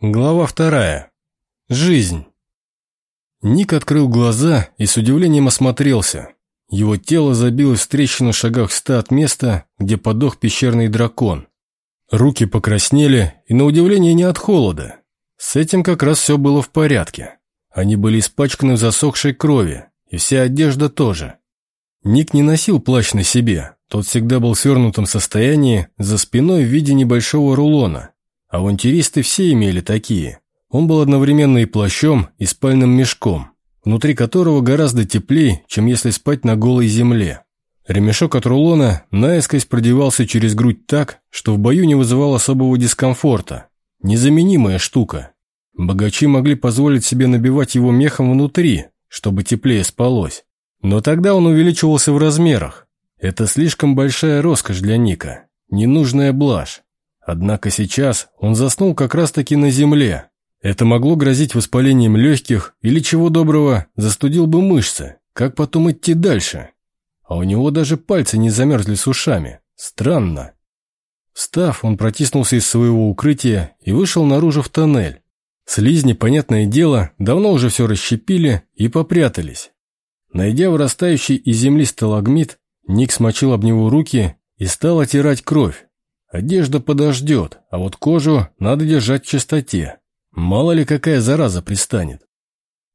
Глава вторая. Жизнь. Ник открыл глаза и с удивлением осмотрелся. Его тело забилось в трещину в шагах ста от места, где подох пещерный дракон. Руки покраснели, и на удивление не от холода. С этим как раз все было в порядке. Они были испачканы в засохшей крови, и вся одежда тоже. Ник не носил плащ на себе, тот всегда был в свернутом состоянии, за спиной в виде небольшого рулона, Авантюристы все имели такие. Он был одновременно и плащом, и спальным мешком, внутри которого гораздо теплее, чем если спать на голой земле. Ремешок от рулона наискось продевался через грудь так, что в бою не вызывал особого дискомфорта. Незаменимая штука. Богачи могли позволить себе набивать его мехом внутри, чтобы теплее спалось. Но тогда он увеличивался в размерах. Это слишком большая роскошь для Ника. Ненужная блажь. Однако сейчас он заснул как раз-таки на земле. Это могло грозить воспалением легких или, чего доброго, застудил бы мышцы. Как потом идти дальше? А у него даже пальцы не замерзли с ушами. Странно. Встав, он протиснулся из своего укрытия и вышел наружу в тоннель. Слизни, понятное дело, давно уже все расщепили и попрятались. Найдя вырастающий из земли сталагмит, Ник смочил об него руки и стал отирать кровь. Одежда подождет, а вот кожу надо держать в чистоте. Мало ли какая зараза пристанет.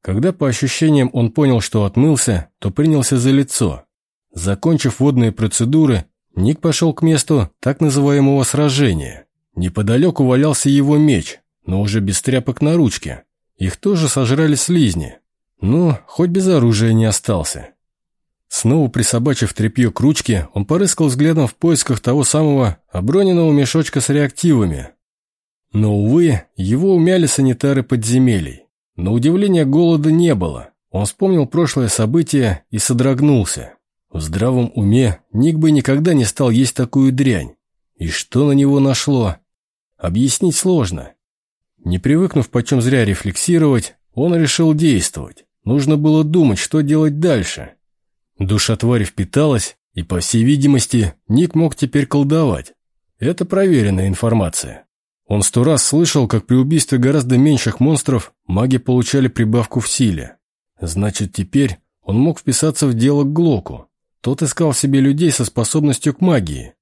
Когда по ощущениям он понял, что отмылся, то принялся за лицо. Закончив водные процедуры, Ник пошел к месту так называемого сражения. Неподалеку валялся его меч, но уже без тряпок на ручке. Их тоже сожрали слизни. Ну, хоть без оружия не остался. Снова присобачив тряпье к ручке, он порыскал взглядом в поисках того самого оброненного мешочка с реактивами. Но, увы, его умяли санитары подземелий. На удивление голода не было. Он вспомнил прошлое событие и содрогнулся. В здравом уме Ник бы никогда не стал есть такую дрянь. И что на него нашло? Объяснить сложно. Не привыкнув почем зря рефлексировать, он решил действовать. Нужно было думать, что делать дальше. Душа твари впиталась, и, по всей видимости, Ник мог теперь колдовать. Это проверенная информация. Он сто раз слышал, как при убийстве гораздо меньших монстров маги получали прибавку в силе. Значит, теперь он мог вписаться в дело к Глоку. Тот искал себе людей со способностью к магии.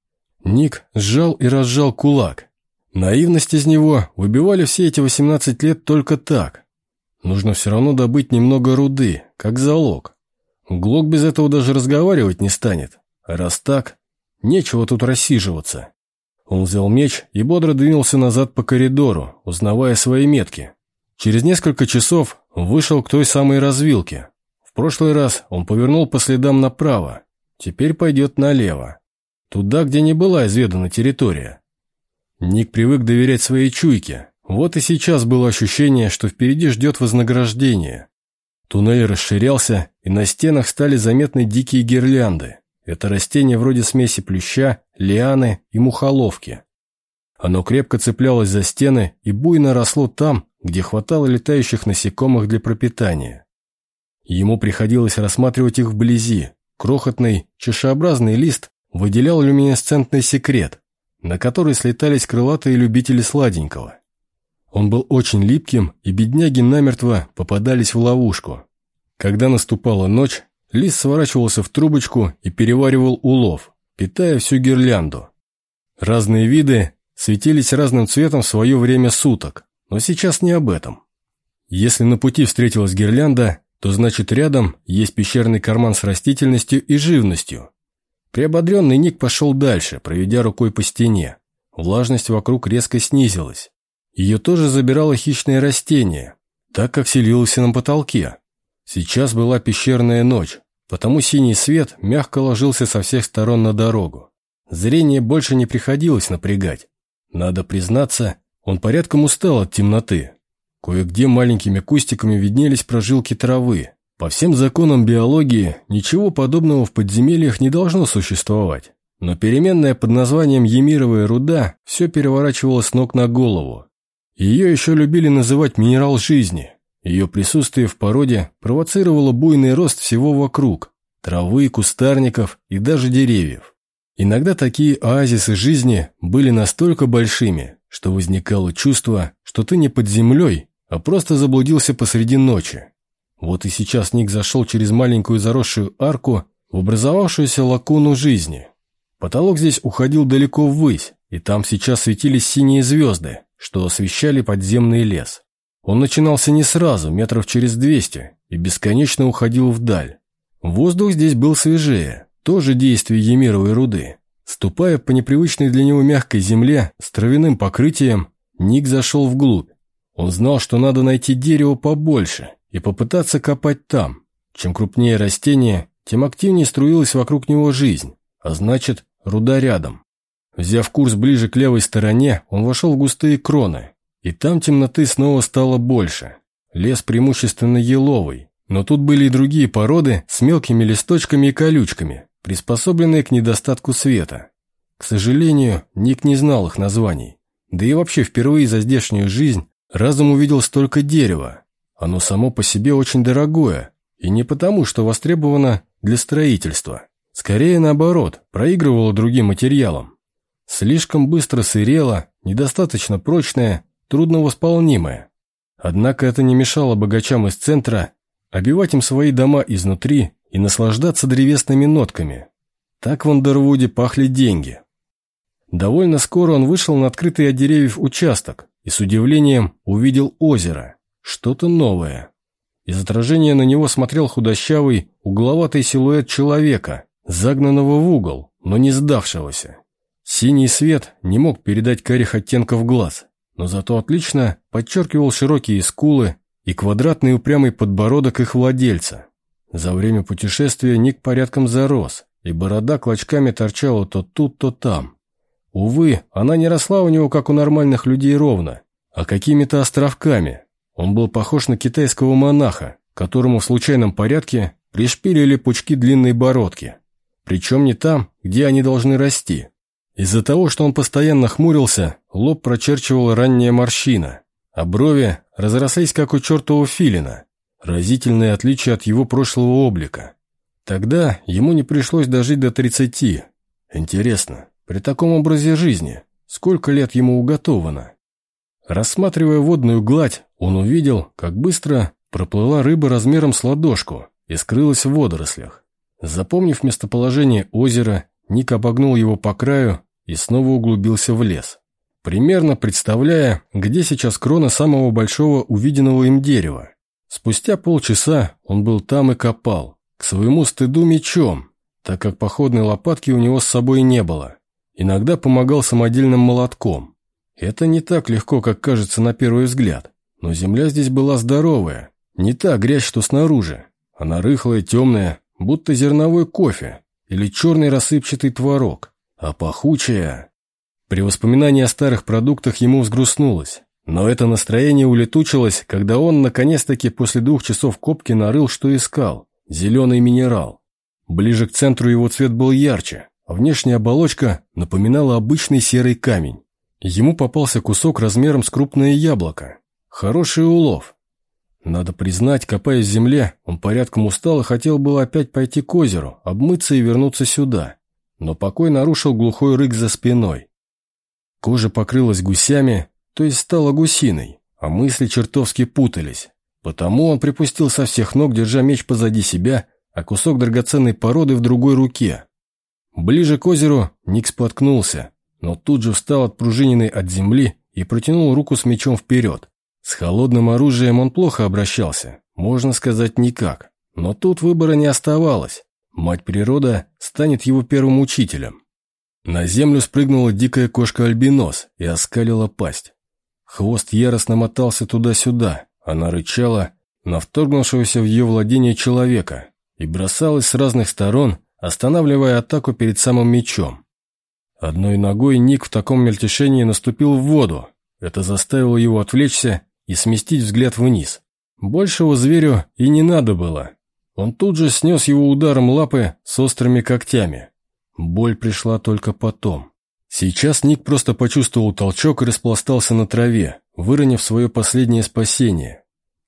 Ник сжал и разжал кулак. Наивность из него выбивали все эти 18 лет только так. Нужно все равно добыть немного руды, как залог. Глок без этого даже разговаривать не станет. Раз так, нечего тут рассиживаться. Он взял меч и бодро двинулся назад по коридору, узнавая свои метки. Через несколько часов вышел к той самой развилке. В прошлый раз он повернул по следам направо, теперь пойдет налево. Туда, где не была изведана территория. Ник привык доверять своей чуйке. Вот и сейчас было ощущение, что впереди ждет вознаграждение. Туннель расширялся, и на стенах стали заметны дикие гирлянды. Это растение вроде смеси плюща, лианы и мухоловки. Оно крепко цеплялось за стены и буйно росло там, где хватало летающих насекомых для пропитания. Ему приходилось рассматривать их вблизи. Крохотный, чашеобразный лист выделял люминесцентный секрет, на который слетались крылатые любители сладенького. Он был очень липким, и бедняги намертво попадались в ловушку. Когда наступала ночь, лис сворачивался в трубочку и переваривал улов, питая всю гирлянду. Разные виды светились разным цветом в свое время суток, но сейчас не об этом. Если на пути встретилась гирлянда, то значит рядом есть пещерный карман с растительностью и живностью. Приободренный Ник пошел дальше, проведя рукой по стене. Влажность вокруг резко снизилась. Ее тоже забирало хищное растение, так как селился на потолке. Сейчас была пещерная ночь, потому синий свет мягко ложился со всех сторон на дорогу. Зрение больше не приходилось напрягать. Надо признаться, он порядком устал от темноты. Кое-где маленькими кустиками виднелись прожилки травы. По всем законам биологии ничего подобного в подземельях не должно существовать. Но переменная под названием Емировая руда все переворачивала с ног на голову. Ее еще любили называть «минерал жизни». Ее присутствие в породе провоцировало буйный рост всего вокруг – травы, кустарников и даже деревьев. Иногда такие оазисы жизни были настолько большими, что возникало чувство, что ты не под землей, а просто заблудился посреди ночи. Вот и сейчас Ник зашел через маленькую заросшую арку в образовавшуюся лакуну жизни. Потолок здесь уходил далеко ввысь, и там сейчас светились синие звезды, что освещали подземный лес. Он начинался не сразу, метров через двести, и бесконечно уходил вдаль. Воздух здесь был свежее, тоже действие емировой руды. Ступая по непривычной для него мягкой земле с травяным покрытием, Ник зашел вглубь. Он знал, что надо найти дерево побольше и попытаться копать там. Чем крупнее растение, тем активнее струилась вокруг него жизнь, а значит, руда рядом. Взяв курс ближе к левой стороне, он вошел в густые кроны, и там темноты снова стало больше. Лес преимущественно еловый, но тут были и другие породы с мелкими листочками и колючками, приспособленные к недостатку света. К сожалению, Ник не знал их названий. Да и вообще впервые за здешнюю жизнь разум увидел столько дерева. Оно само по себе очень дорогое, и не потому, что востребовано для строительства. Скорее наоборот, проигрывало другим материалам. Слишком быстро сырело, недостаточно прочное, трудновосполнимое. Однако это не мешало богачам из центра обивать им свои дома изнутри и наслаждаться древесными нотками. Так в Андервуде пахли деньги. Довольно скоро он вышел на открытый от деревьев участок и с удивлением увидел озеро, что-то новое. Из отражения на него смотрел худощавый, угловатый силуэт человека, загнанного в угол, но не сдавшегося. Синий свет не мог передать карих оттенков глаз, но зато отлично подчеркивал широкие скулы и квадратный упрямый подбородок их владельца. За время путешествия Ник порядком зарос, и борода клочками торчала то тут, то там. Увы, она не росла у него, как у нормальных людей, ровно, а какими-то островками. Он был похож на китайского монаха, которому в случайном порядке пришпилили пучки длинной бородки. Причем не там, где они должны расти. Из-за того, что он постоянно хмурился, лоб прочерчивала ранняя морщина, а брови разрослись, как у чертового филина. Разительное отличие от его прошлого облика. Тогда ему не пришлось дожить до тридцати. Интересно, при таком образе жизни, сколько лет ему уготовано? Рассматривая водную гладь, он увидел, как быстро проплыла рыба размером с ладошку и скрылась в водорослях. Запомнив местоположение озера, Ник обогнул его по краю и снова углубился в лес. Примерно представляя, где сейчас крона самого большого увиденного им дерева. Спустя полчаса он был там и копал, к своему стыду мечом, так как походной лопатки у него с собой не было. Иногда помогал самодельным молотком. Это не так легко, как кажется на первый взгляд, но земля здесь была здоровая, не та грязь, что снаружи. Она рыхлая, темная, будто зерновой кофе или черный рассыпчатый творог, а пахучая... При воспоминании о старых продуктах ему взгрустнулось. Но это настроение улетучилось, когда он, наконец-таки, после двух часов копки нарыл, что искал – зеленый минерал. Ближе к центру его цвет был ярче, а внешняя оболочка напоминала обычный серый камень. Ему попался кусок размером с крупное яблоко. Хороший улов. Надо признать, копаясь в земле, он порядком устал и хотел было опять пойти к озеру, обмыться и вернуться сюда. Но покой нарушил глухой рык за спиной. Кожа покрылась гусями, то есть стала гусиной, а мысли чертовски путались. Потому он припустил со всех ног, держа меч позади себя, а кусок драгоценной породы в другой руке. Ближе к озеру Ник споткнулся, но тут же встал отпружиненный от земли и протянул руку с мечом вперед. С холодным оружием он плохо обращался, можно сказать никак. Но тут выбора не оставалось. Мать природа станет его первым учителем. На землю спрыгнула дикая кошка-альбинос и оскалила пасть. Хвост яростно мотался туда-сюда, она рычала на вторгнувшегося в ее владение человека и бросалась с разных сторон, останавливая атаку перед самым мечом. Одной ногой Ник в таком мельтешении наступил в воду. Это заставило его отвлечься и сместить взгляд вниз. Большего зверю и не надо было. Он тут же снес его ударом лапы с острыми когтями. Боль пришла только потом. Сейчас Ник просто почувствовал толчок и распластался на траве, выронив свое последнее спасение.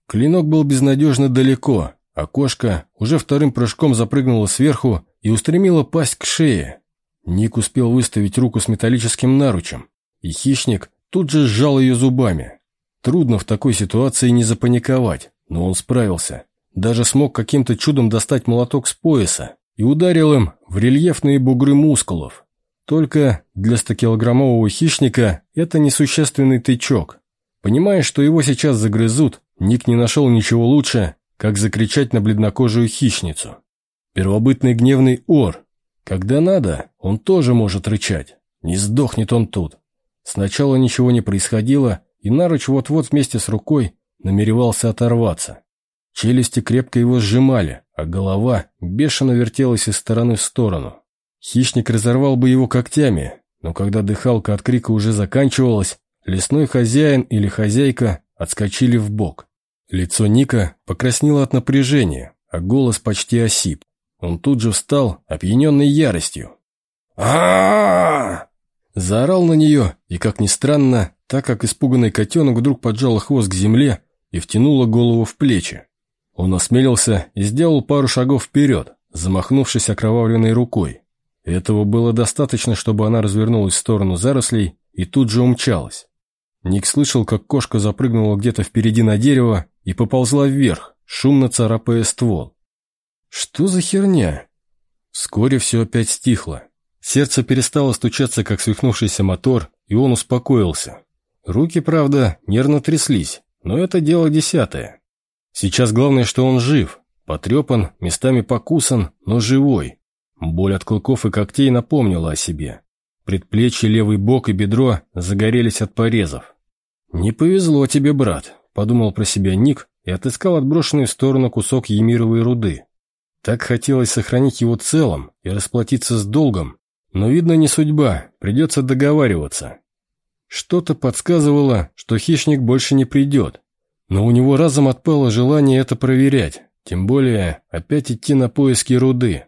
Клинок был безнадежно далеко, а кошка уже вторым прыжком запрыгнула сверху и устремила пасть к шее. Ник успел выставить руку с металлическим наручем, и хищник тут же сжал ее зубами. Трудно в такой ситуации не запаниковать, но он справился. Даже смог каким-то чудом достать молоток с пояса и ударил им в рельефные бугры мускулов. Только для 100-килограммового хищника это несущественный тычок. Понимая, что его сейчас загрызут, Ник не нашел ничего лучше, как закричать на бледнокожую хищницу. Первобытный гневный ор. Когда надо, он тоже может рычать. Не сдохнет он тут. Сначала ничего не происходило, и наруч вот-вот вместе с рукой намеревался оторваться. Челюсти крепко его сжимали, а голова бешено вертелась из стороны в сторону. Хищник разорвал бы его когтями, но когда дыхалка от крика уже заканчивалась, лесной хозяин или хозяйка отскочили в бок. Лицо Ника покраснело от напряжения, а голос почти осип. Он тут же встал, опьяненный яростью. а Заорал на нее, и, как ни странно, так как испуганный котенок вдруг поджал хвост к земле и втянула голову в плечи. Он осмелился и сделал пару шагов вперед, замахнувшись окровавленной рукой. Этого было достаточно, чтобы она развернулась в сторону зарослей и тут же умчалась. Ник слышал, как кошка запрыгнула где-то впереди на дерево и поползла вверх, шумно царапая ствол. Что за херня? Вскоре все опять стихло. Сердце перестало стучаться, как свихнувшийся мотор, и он успокоился. Руки, правда, нервно тряслись, но это дело десятое. Сейчас главное, что он жив, потрепан, местами покусан, но живой. Боль от клыков и когтей напомнила о себе. Предплечье, левый бок и бедро загорелись от порезов. «Не повезло тебе, брат», — подумал про себя Ник и отыскал отброшенный в сторону кусок емировой руды. Так хотелось сохранить его целым и расплатиться с долгом, но, видно, не судьба, придется договариваться. Что-то подсказывало, что хищник больше не придет, но у него разом отпало желание это проверять, тем более опять идти на поиски руды.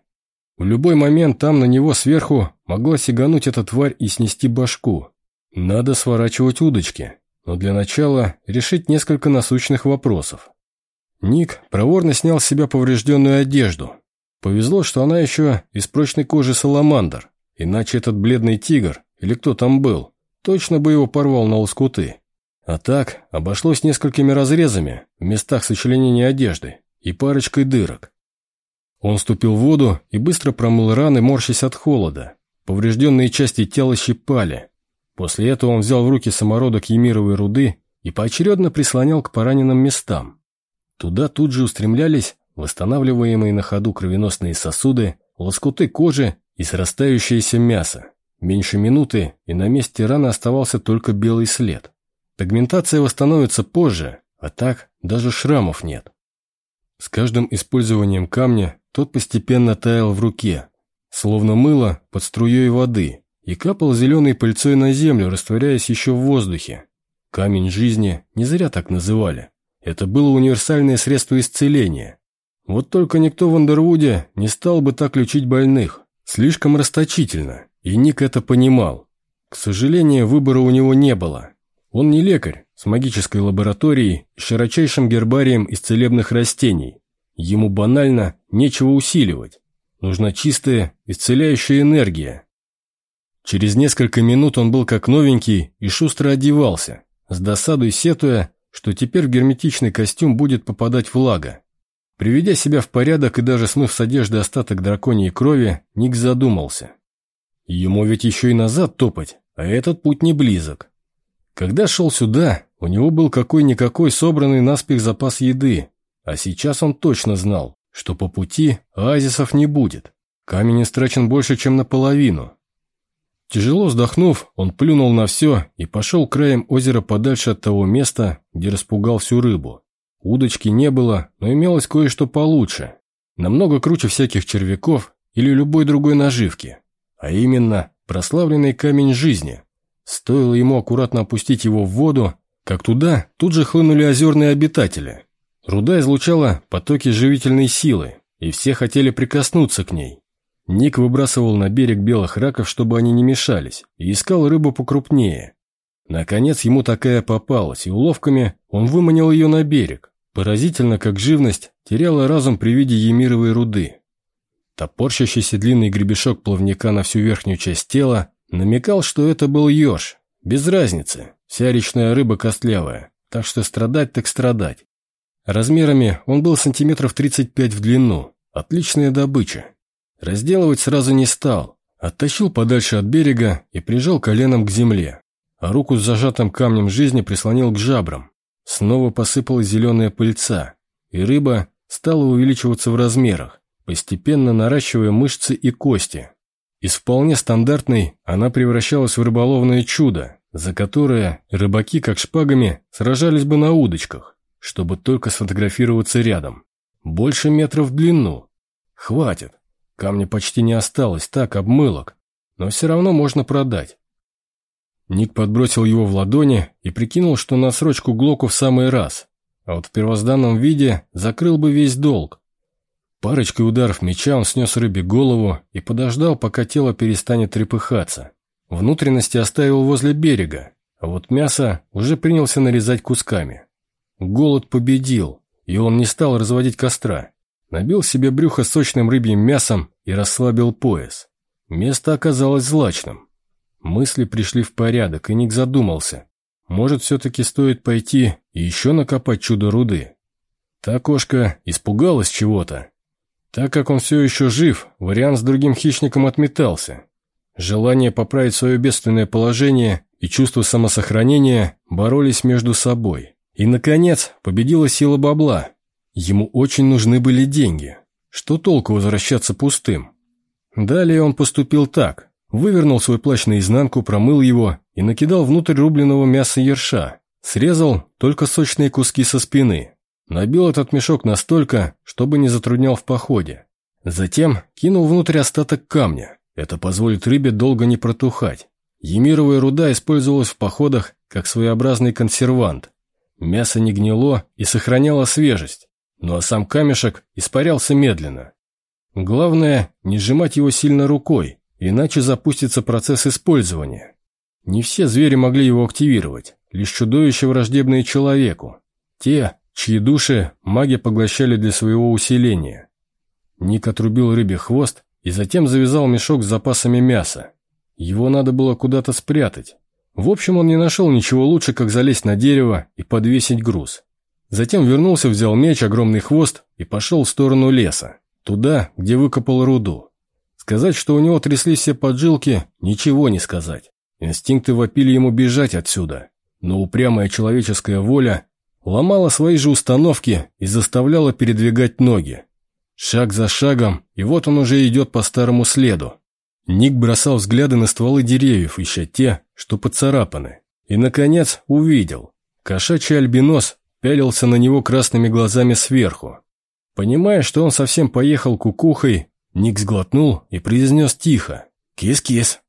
В любой момент там на него сверху могла сигануть эта тварь и снести башку. Надо сворачивать удочки, но для начала решить несколько насущных вопросов. Ник проворно снял с себя поврежденную одежду. Повезло, что она еще из прочной кожи саламандр, иначе этот бледный тигр, или кто там был, точно бы его порвал на лоскуты. А так обошлось несколькими разрезами в местах сочленения одежды и парочкой дырок. Он ступил в воду и быстро промыл раны, морщась от холода. Поврежденные части тела щипали. После этого он взял в руки самородок емировой руды и поочередно прислонял к пораненным местам. Туда тут же устремлялись восстанавливаемые на ходу кровеносные сосуды, лоскуты кожи и срастающееся мясо. Меньше минуты, и на месте раны оставался только белый след. Пигментация восстановится позже, а так даже шрамов нет. С каждым использованием камня тот постепенно таял в руке, словно мыло под струей воды, и капал зеленой пыльцой на землю, растворяясь еще в воздухе. Камень жизни не зря так называли. Это было универсальное средство исцеления. Вот только никто в Андервуде не стал бы так лечить больных. Слишком расточительно, и Ник это понимал. К сожалению, выбора у него не было. Он не лекарь с магической лабораторией широчайшим гербарием из целебных растений. Ему банально нечего усиливать. Нужна чистая, исцеляющая энергия. Через несколько минут он был как новенький и шустро одевался, с досадой сетуя, что теперь в герметичный костюм будет попадать влага. Приведя себя в порядок и даже смыв с одежды остаток драконьей крови, Ник задумался. Ему ведь еще и назад топать, а этот путь не близок. Когда шел сюда, у него был какой-никакой собранный наспех запас еды, а сейчас он точно знал, что по пути оазисов не будет. Камень истрачен больше, чем наполовину. Тяжело вздохнув, он плюнул на все и пошел краем озера подальше от того места, где распугал всю рыбу. Удочки не было, но имелось кое-что получше. Намного круче всяких червяков или любой другой наживки. А именно, прославленный камень жизни. Стоило ему аккуратно опустить его в воду, как туда тут же хлынули озерные обитатели. Руда излучала потоки живительной силы, и все хотели прикоснуться к ней. Ник выбрасывал на берег белых раков, чтобы они не мешались, и искал рыбу покрупнее. Наконец ему такая попалась, и уловками он выманил ее на берег. Поразительно, как живность теряла разум при виде емировой руды. Топорщащийся длинный гребешок плавника на всю верхнюю часть тела намекал, что это был еж. Без разницы, вся речная рыба костлявая, так что страдать так страдать. Размерами он был сантиметров 35 в длину, отличная добыча. Разделывать сразу не стал, оттащил подальше от берега и прижал коленом к земле, а руку с зажатым камнем жизни прислонил к жабрам. Снова посыпалась зеленая пыльца, и рыба стала увеличиваться в размерах, постепенно наращивая мышцы и кости. Из вполне стандартной она превращалась в рыболовное чудо, за которое рыбаки, как шпагами, сражались бы на удочках, чтобы только сфотографироваться рядом. Больше метров в длину. Хватит. Камня почти не осталось, так, обмылок. Но все равно можно продать. Ник подбросил его в ладони и прикинул, что на срочку Глоку в самый раз, а вот в первозданном виде закрыл бы весь долг. Парочкой ударов меча он снес рыбе голову и подождал, пока тело перестанет трепыхаться. Внутренности оставил возле берега, а вот мясо уже принялся нарезать кусками. Голод победил, и он не стал разводить костра. Набил себе брюхо сочным рыбьим мясом и расслабил пояс. Место оказалось злачным. Мысли пришли в порядок, и Ник задумался. Может, все-таки стоит пойти и еще накопать чудо руды? Та кошка испугалась чего-то. Так как он все еще жив, вариант с другим хищником отметался. Желание поправить свое бедственное положение и чувство самосохранения боролись между собой. И, наконец, победила сила бабла. Ему очень нужны были деньги. Что толку возвращаться пустым? Далее он поступил так. Вывернул свой плащ наизнанку, промыл его и накидал внутрь рубленого мяса ерша. Срезал только сочные куски со спины. Набил этот мешок настолько, чтобы не затруднял в походе. Затем кинул внутрь остаток камня. Это позволит рыбе долго не протухать. Емировая руда использовалась в походах как своеобразный консервант. Мясо не гнило и сохраняло свежесть, ну а сам камешек испарялся медленно. Главное, не сжимать его сильно рукой, иначе запустится процесс использования. Не все звери могли его активировать, лишь чудовища враждебные человеку. Те, чьи души маги поглощали для своего усиления. Ник отрубил рыбе хвост и затем завязал мешок с запасами мяса. Его надо было куда-то спрятать. В общем, он не нашел ничего лучше, как залезть на дерево и подвесить груз. Затем вернулся, взял меч, огромный хвост и пошел в сторону леса, туда, где выкопал руду. Сказать, что у него тряслись все поджилки, ничего не сказать. Инстинкты вопили ему бежать отсюда, но упрямая человеческая воля ломала свои же установки и заставляла передвигать ноги. Шаг за шагом, и вот он уже идет по старому следу. Ник бросал взгляды на стволы деревьев, ища те, что поцарапаны. И, наконец, увидел. Кошачий альбинос пялился на него красными глазами сверху. Понимая, что он совсем поехал кукухой, Ник сглотнул и произнес тихо «Кис-кис».